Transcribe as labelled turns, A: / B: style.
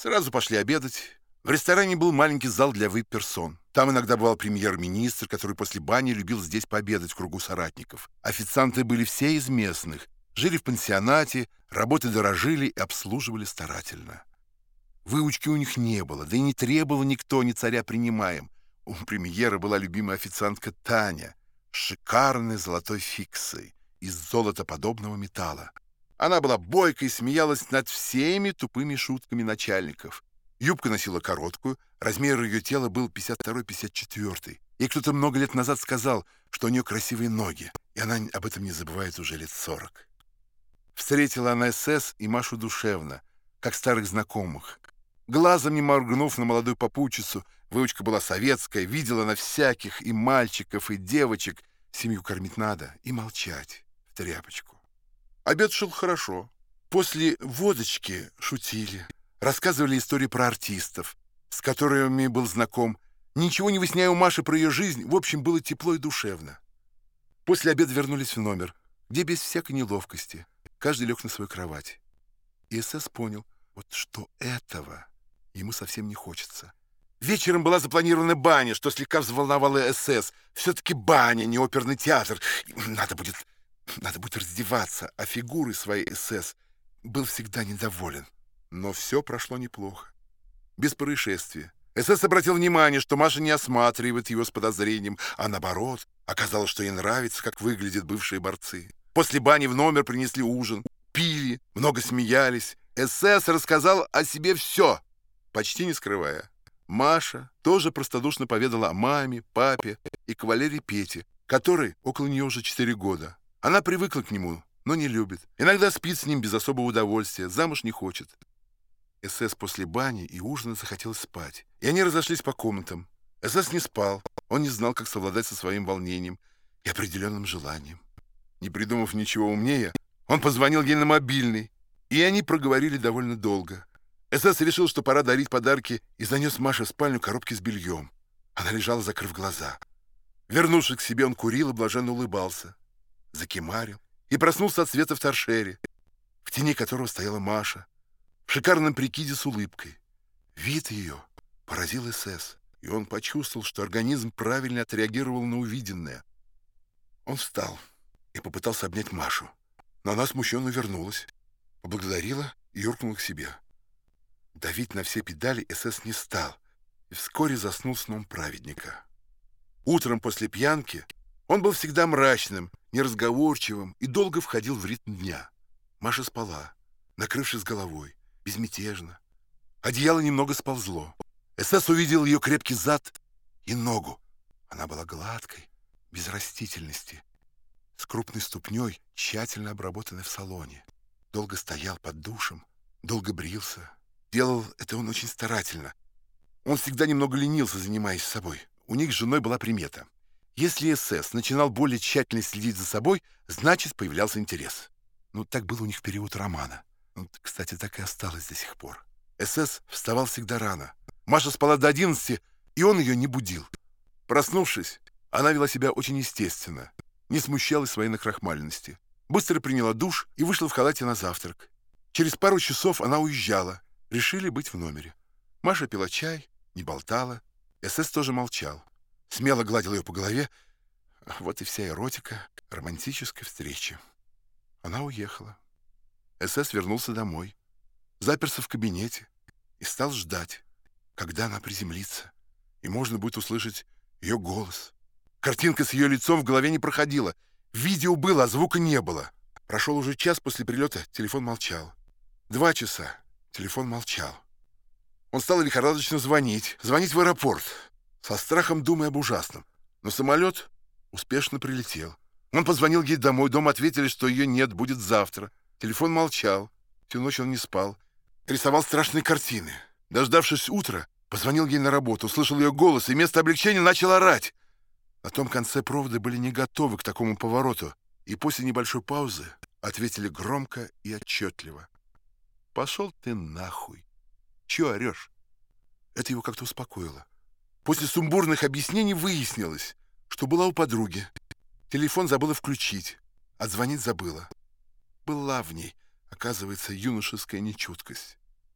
A: Сразу пошли обедать. В ресторане был маленький зал для вип-персон. Там иногда бывал премьер-министр, который после бани любил здесь пообедать в кругу соратников. Официанты были все из местных, жили в пансионате, работы дорожили и обслуживали старательно. Выучки у них не было, да и не требовал никто, ни царя принимаем. У премьера была любимая официантка Таня, шикарной золотой фиксой из золотоподобного металла. Она была бойкой, смеялась над всеми тупыми шутками начальников. Юбка носила короткую, размер ее тела был 52-54. И кто-то много лет назад сказал, что у нее красивые ноги, и она об этом не забывает уже лет 40. Встретила она СС и Машу душевно, как старых знакомых. Глазом не моргнув на молодую попутчицу, выучка была советская, видела на всяких и мальчиков, и девочек. Семью кормить надо и молчать в тряпочку. Обед шел хорошо. После водочки шутили, рассказывали истории про артистов, с которыми был знаком. Ничего не выясняя у Маши про ее жизнь, в общем, было тепло и душевно. После обеда вернулись в номер, где без всякой неловкости каждый лег на свою кровать. И СС понял, вот что этого ему совсем не хочется. Вечером была запланирована баня, что слегка взволновало СС. Все-таки баня, не оперный театр. Надо будет, раздеваться, а фигуры своей СС был всегда недоволен. Но все прошло неплохо. Без происшествия. СС обратил внимание, что Маша не осматривает его с подозрением, а наоборот, оказалось, что ей нравится, как выглядят бывшие борцы. После бани в номер принесли ужин, пили, много смеялись. СС рассказал о себе все, почти не скрывая. Маша тоже простодушно поведала о маме, папе и кавалере Пете, который около нее уже 4 года. Она привыкла к нему, но не любит. Иногда спит с ним без особого удовольствия, замуж не хочет. СС после бани и ужина захотелось спать. И они разошлись по комнатам. СС не спал, он не знал, как совладать со своим волнением и определенным желанием. Не придумав ничего умнее, он позвонил ей на мобильный, и они проговорили довольно долго. СС решил, что пора дарить подарки, и занес Маше в спальню коробки с бельем. Она лежала, закрыв глаза. Вернувшись к себе, он курил и блаженно улыбался. Закимарил и проснулся от света в торшере, в тени которого стояла Маша, в шикарном прикиде с улыбкой. Вид ее поразил СС, и он почувствовал, что организм правильно отреагировал на увиденное. Он встал и попытался обнять Машу, но она смущенно вернулась, поблагодарила и юркнула к себе. Давить на все педали СС не стал и вскоре заснул сном праведника. Утром после пьянки он был всегда мрачным, неразговорчивым и долго входил в ритм дня. Маша спала, накрывшись головой, безмятежно. Одеяло немного сползло. СС увидел ее крепкий зад и ногу. Она была гладкой, без растительности, с крупной ступней, тщательно обработанной в салоне. Долго стоял под душем, долго брился. Делал это он очень старательно. Он всегда немного ленился, занимаясь собой. У них с женой была примета. Если СС начинал более тщательно следить за собой, значит, появлялся интерес. Ну, так было у них в период романа. Ну, кстати, так и осталось до сих пор. СС вставал всегда рано. Маша спала до 11, и он ее не будил. Проснувшись, она вела себя очень естественно, не смущалась своей накрахмаленности. Быстро приняла душ и вышла в халате на завтрак. Через пару часов она уезжала. Решили быть в номере. Маша пила чай, не болтала. СС тоже молчал. Смело гладил ее по голове. Вот и вся эротика романтической встречи. Она уехала. СС вернулся домой. Заперся в кабинете и стал ждать, когда она приземлится, и можно будет услышать ее голос. Картинка с ее лицом в голове не проходила. Видео было, а звука не было. Прошел уже час после прилета, телефон молчал. Два часа. Телефон молчал. Он стал лихорадочно звонить, звонить в аэропорт, со страхом думая об ужасном. Но самолет успешно прилетел. Он позвонил ей домой, дома ответили, что ее нет, будет завтра. Телефон молчал. Всю ночь он не спал. Рисовал страшные картины. Дождавшись утра, позвонил ей на работу, услышал ее голос и вместо облегчения начал орать. На том конце провода были не готовы к такому повороту, и после небольшой паузы ответили громко и отчетливо. «Пошел ты нахуй! Чего орешь?» Это его как-то успокоило. После сумбурных объяснений выяснилось, что была у подруги. Телефон забыла включить, а звонить забыла. Была в ней, оказывается, юношеская нечуткость.